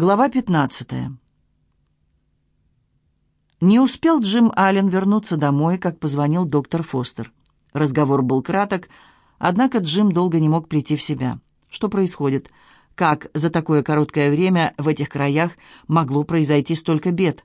Глава 15. Не успел Джим Аллен вернуться домой, как позвонил доктор Фостер. Разговор был краток, однако Джим долго не мог прийти в себя. Что происходит? Как за такое короткое время в этих краях могло произойти столько бед?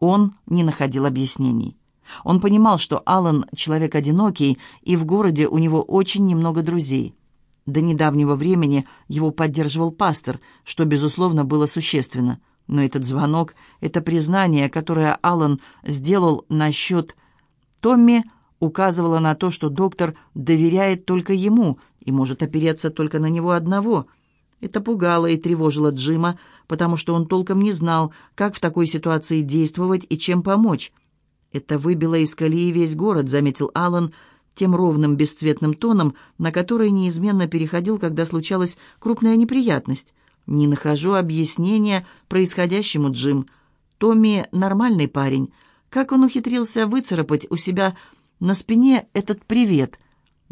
Он не находил объяснений. Он понимал, что Аллен человек одинокий, и в городе у него очень немного друзей – до недавнего времени его поддерживал пастор, что, безусловно, было существенно. Но этот звонок, это признание, которое Аллан сделал насчет Томми, указывало на то, что доктор доверяет только ему и может опереться только на него одного. Это пугало и тревожило Джима, потому что он толком не знал, как в такой ситуации действовать и чем помочь. «Это выбило из колеи весь город», — заметил Аллан, — тем ровным бесцветным тоном, на который неизменно переходил, когда случалась крупная неприятность. «Не нахожу объяснения происходящему, Джим. Томми нормальный парень. Как он ухитрился выцарапать у себя на спине этот привет?»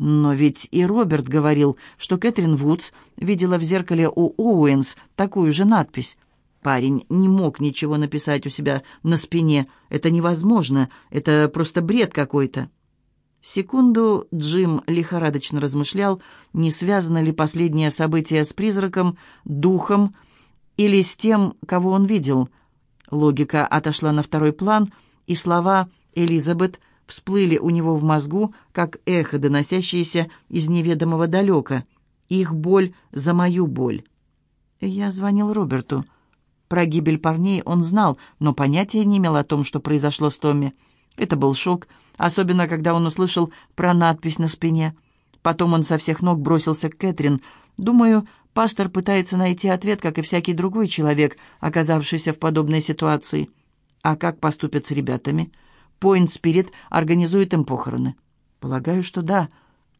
Но ведь и Роберт говорил, что Кэтрин Вудс видела в зеркале у Оуэнс такую же надпись. Парень не мог ничего написать у себя на спине. Это невозможно, это просто бред какой-то. Секунду Джим лихорадочно размышлял, не связано ли последнее событие с призраком, духом или с тем, кого он видел. Логика отошла на второй план, и слова Элизабет всплыли у него в мозгу, как эхо, доносящееся из неведомого далека. Их боль за мою боль. Я звонил Роберту. Про гибель парней он знал, но понятия не имел о том, что произошло с Томми. Это был шок, особенно когда он услышал про надпись на спине. Потом он со всех ног бросился к Кэтрин. Думаю, пастор пытается найти ответ, как и всякий другой человек, оказавшийся в подобной ситуации. А как поступят с ребятами? Пойнт Спирит организует им похороны. Полагаю, что да.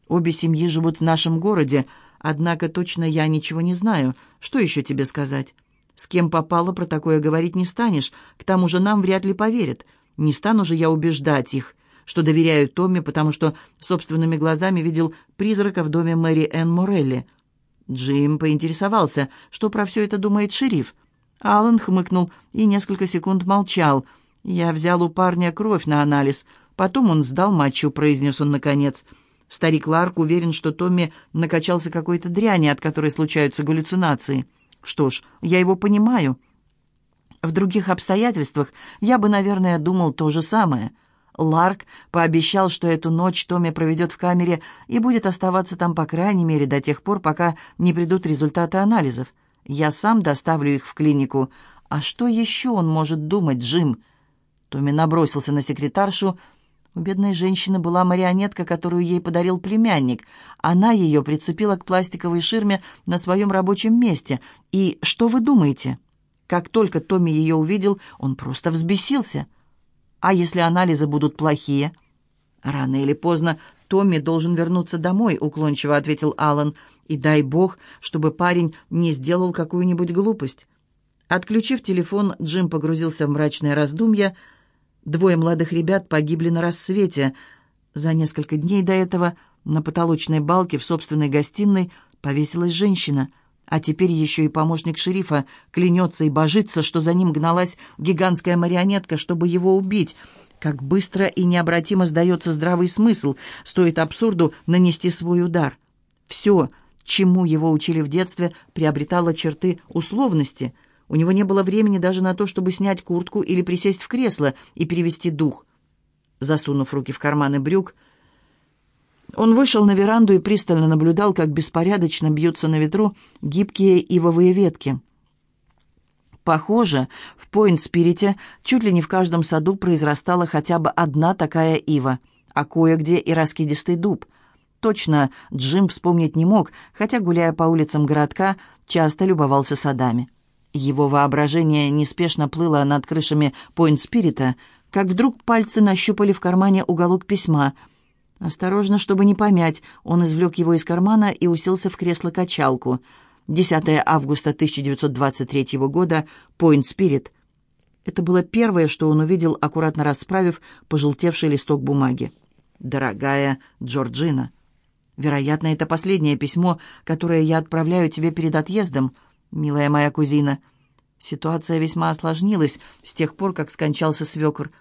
Обе семьи живут в нашем городе, однако точно я ничего не знаю. Что еще тебе сказать? С кем попало, про такое говорить не станешь. К тому же нам вряд ли поверят. Не стану же я убеждать их, что доверяю Томми, потому что собственными глазами видел призрака в доме Мэри Энн Морелли. Джим поинтересовался, что про все это думает шериф. Аллан хмыкнул и несколько секунд молчал. «Я взял у парня кровь на анализ. Потом он сдал матчу», — произнес он наконец. Старик Ларк уверен, что Томми накачался какой-то дряни, от которой случаются галлюцинации. «Что ж, я его понимаю». В других обстоятельствах я бы, наверное, думал то же самое. Ларк пообещал, что эту ночь Томми проведет в камере и будет оставаться там, по крайней мере, до тех пор, пока не придут результаты анализов. Я сам доставлю их в клинику. А что еще он может думать, Джим? Томми набросился на секретаршу. У бедной женщины была марионетка, которую ей подарил племянник. Она ее прицепила к пластиковой ширме на своем рабочем месте. И что вы думаете?» Как только Томми ее увидел, он просто взбесился. А если анализы будут плохие? Рано или поздно Томми должен вернуться домой, уклончиво ответил Алан. И дай бог, чтобы парень не сделал какую-нибудь глупость. Отключив телефон, Джим погрузился в мрачное раздумье. Двое молодых ребят погибли на рассвете. За несколько дней до этого на потолочной балке в собственной гостиной повесилась женщина — а теперь еще и помощник шерифа клянется и божится, что за ним гналась гигантская марионетка, чтобы его убить. Как быстро и необратимо сдается здравый смысл, стоит абсурду нанести свой удар. Все, чему его учили в детстве, приобретало черты условности. У него не было времени даже на то, чтобы снять куртку или присесть в кресло и перевести дух. Засунув руки в карманы брюк, он вышел на веранду и пристально наблюдал, как беспорядочно бьются на ветру гибкие ивовые ветки. Похоже, в Пойнт-Спирите чуть ли не в каждом саду произрастала хотя бы одна такая ива, а кое-где и раскидистый дуб. Точно Джим вспомнить не мог, хотя, гуляя по улицам городка, часто любовался садами. Его воображение неспешно плыло над крышами Пойнт-Спирита, как вдруг пальцы нащупали в кармане уголок письма — Осторожно, чтобы не помять, он извлек его из кармана и уселся в кресло-качалку. 10 августа 1923 года, Point Spirit. Это было первое, что он увидел, аккуратно расправив пожелтевший листок бумаги. «Дорогая Джорджина, вероятно, это последнее письмо, которое я отправляю тебе перед отъездом, милая моя кузина. Ситуация весьма осложнилась с тех пор, как скончался свекр.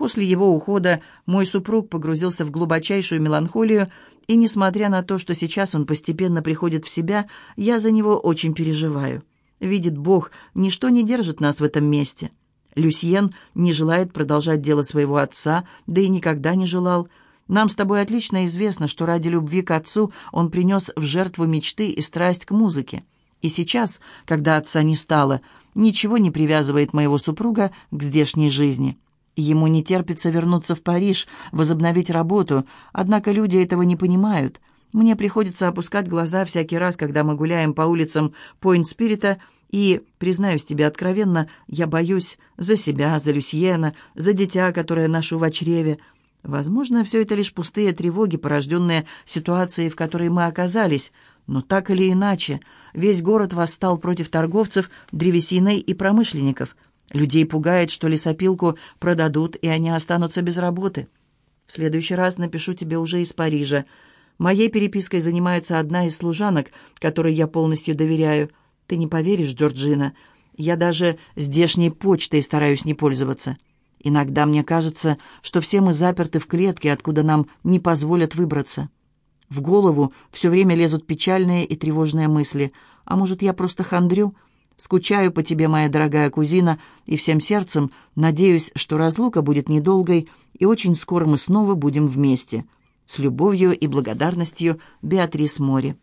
После его ухода мой супруг погрузился в глубочайшую меланхолию, и, несмотря на то, что сейчас он постепенно приходит в себя, я за него очень переживаю. Видит Бог, ничто не держит нас в этом месте. Люсьен не желает продолжать дело своего отца, да и никогда не желал. Нам с тобой отлично известно, что ради любви к отцу он принес в жертву мечты и страсть к музыке. И сейчас, когда отца не стало, ничего не привязывает моего супруга к здешней жизни. Ему не терпится вернуться в Париж, возобновить работу, однако люди этого не понимают. Мне приходится опускать глаза всякий раз, когда мы гуляем по улицам Пойнт-Спирита, и, признаюсь тебе откровенно, я боюсь за себя, за Люсьена, за дитя, которое ношу в чреве. Возможно, все это лишь пустые тревоги, порожденные ситуацией, в которой мы оказались, но так или иначе, весь город восстал против торговцев древесиной и промышленников. Людей пугает, что лесопилку продадут, и они останутся без работы. В следующий раз напишу тебе уже из Парижа. Моей перепиской занимается одна из служанок, которой я полностью доверяю. Ты не поверишь, Джорджина, я даже здешней почтой стараюсь не пользоваться. Иногда мне кажется, что все мы заперты в клетке, откуда нам не позволят выбраться. В голову все время лезут печальные и тревожные мысли. А может, я просто хандрю? Скучаю по тебе, моя дорогая кузина, и всем сердцем надеюсь, что разлука будет недолгой, и очень скоро мы снова будем вместе. С любовью и благодарностью, Беатрис Мори.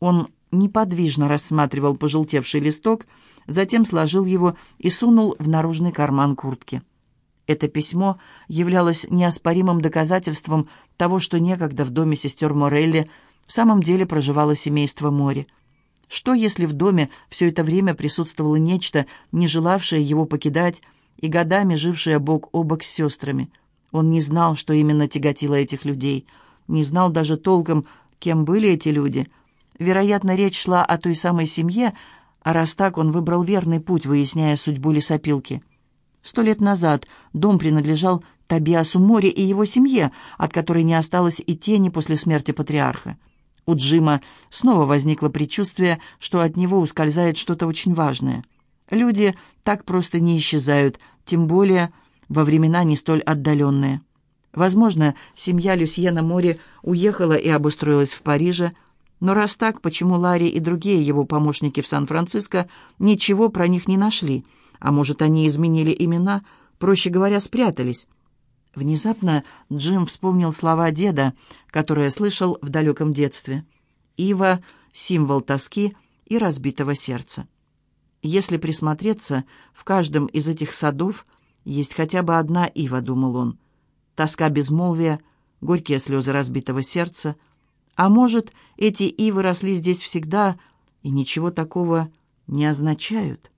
Он неподвижно рассматривал пожелтевший листок, затем сложил его и сунул в наружный карман куртки. Это письмо являлось неоспоримым доказательством того, что некогда в доме сестер Морелли в самом деле проживало семейство Мори. Что, если в доме все это время присутствовало нечто, не желавшее его покидать и годами жившее бок о бок с сестрами? Он не знал, что именно тяготило этих людей, не знал даже толком, кем были эти люди. Вероятно, речь шла о той самой семье, а раз так, он выбрал верный путь, выясняя судьбу лесопилки. Сто лет назад дом принадлежал Табиасу Мори и его семье, от которой не осталось и тени после смерти патриарха. У Джима снова возникло предчувствие, что от него ускользает что-то очень важное. Люди так просто не исчезают, тем более во времена не столь отдаленные. Возможно, семья Люсьена Мори уехала и обустроилась в Париже, но раз так, почему Ларри и другие его помощники в Сан-Франциско ничего про них не нашли – а может, они изменили имена, проще говоря, спрятались? Внезапно Джим вспомнил слова деда, которые слышал в далеком детстве. «Ива — символ тоски и разбитого сердца». Если присмотреться, в каждом из этих садов есть хотя бы одна ива, думал он. Тоска безмолвия, горькие слезы разбитого сердца. А может, эти ивы росли здесь всегда и ничего такого не означают?»